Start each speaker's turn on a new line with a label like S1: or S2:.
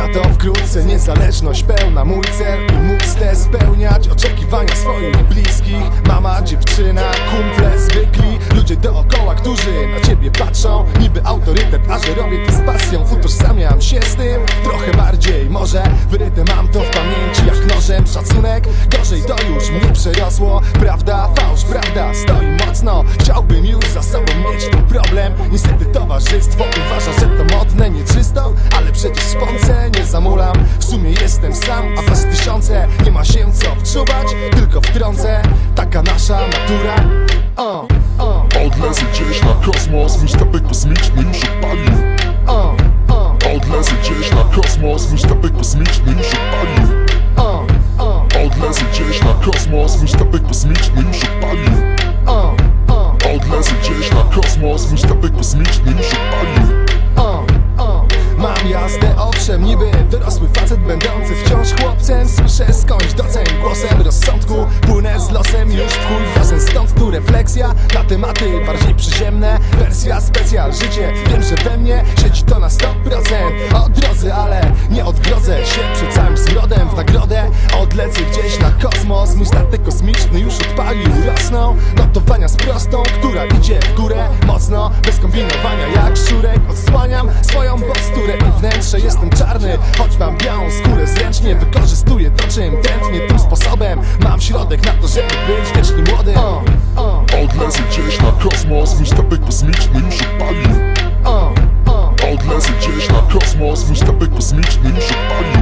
S1: na to wkrótce niezależność pełna. Mój cel i móc te spełniać Oczekiwania swoich bliskich. Mama, dziewczyna, kumple zwykli. Ludzie dookoła, którzy na ciebie patrzą. Niby autorytet, a że robię to z pasją. Utożsamiam się z tym trochę bardziej. Może wyryte mam to w pamięci jak nożem. Szacunek, gorzej to już mnie przerosło. Prawda, fałsz, prawda stoi mocno. Chciałbym już za sobą mieć ten problem. Niestety towarzystwo uważa, że to nasza natura o, o,
S2: Odlecę gdzieś na kosmos, mój statek kosmiczny już odpalił.
S1: O, o,
S2: Odlecę gdzieś na kosmos, mój statek kosmiczny już odpalił.
S1: O, o,
S2: Odlecę gdzieś na kosmos, mój statek kosmiczny już odpalił.
S1: O, o,
S2: Odlecę gdzieś na kosmos, mój statek kosmiczny już odpalił.
S1: O, o. Mam jazdę, owszem, niby dorosły facet będący wciąż chłopcem. Słyszę skądś doceń głosem rozsądku. Płynę z losem już w chuj Stąd tu refleksja na tematy bardziej przyziemne. Wersja specjal, życie, wiem, że we mnie siedzi to na 100% O drodze, ale nie odgrodzę się przed całym smrodem. W nagrodę odlecę gdzieś na kosmos. Mój statek kosmiczny już odpalił Rosną. Notowania z prostą, która idzie w górę Mocno, bez kombinowania jak szurek Odsłaniam swoją posturę i wnętrze. Jestem choć mam białą skórę Zręcznie wykorzystuję to czym tętnię Tym sposobem. Mam środek na to, żeby być wiecznie młody o, o,
S2: Odlecę gdzieś na kosmos, mój statek kosmiczny już odpalił.
S1: O,
S2: Odlecę gdzieś na kosmos, mój statek kosmiczny już odpalił